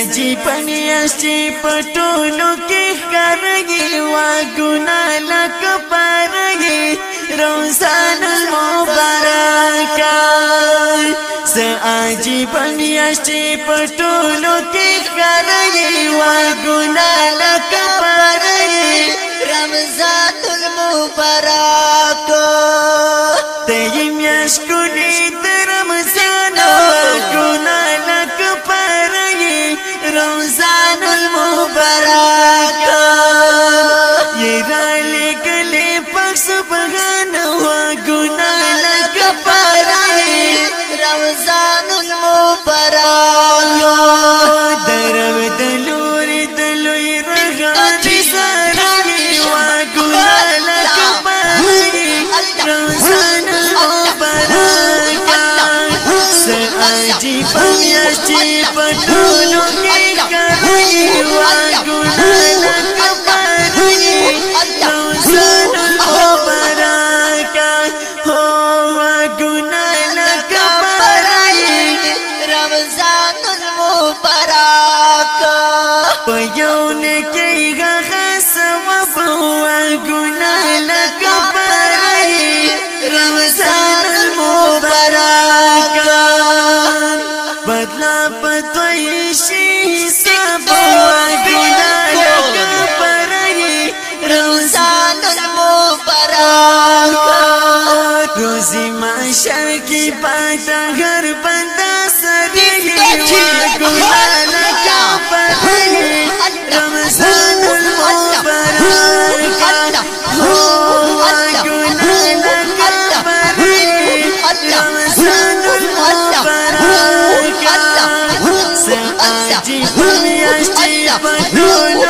سجی پنیشتی پټولو کې ښکارږي واګونه لکه پارږي روزان مبارکه سجی پنیشتی پټولو کې ښکارږي واګونه لکه پارږي رمضان مبارک ته یې مشکونی میاشتی په میاشتی په ټولو کې کړی وا ګناه کپړی روزن مبارک هو ګناه کپړی رمضان مبارک په یو نه کې غسه و په ګناه پتوي شي سبا ګنا لګ پرې روزان مبارک روزي ما شر کی پټ غر بند Put me ice tea,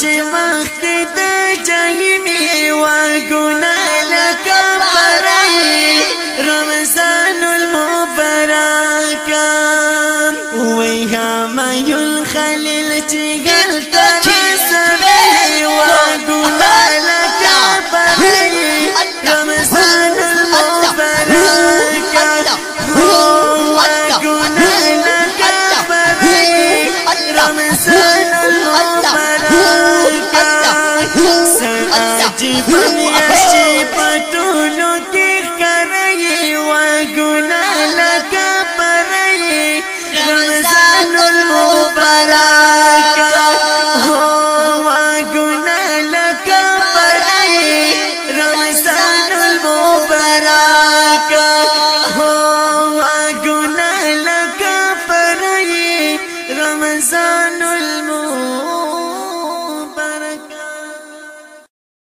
چې مخکې د جهنم و ګناه Sa ajeeb ni ajeeb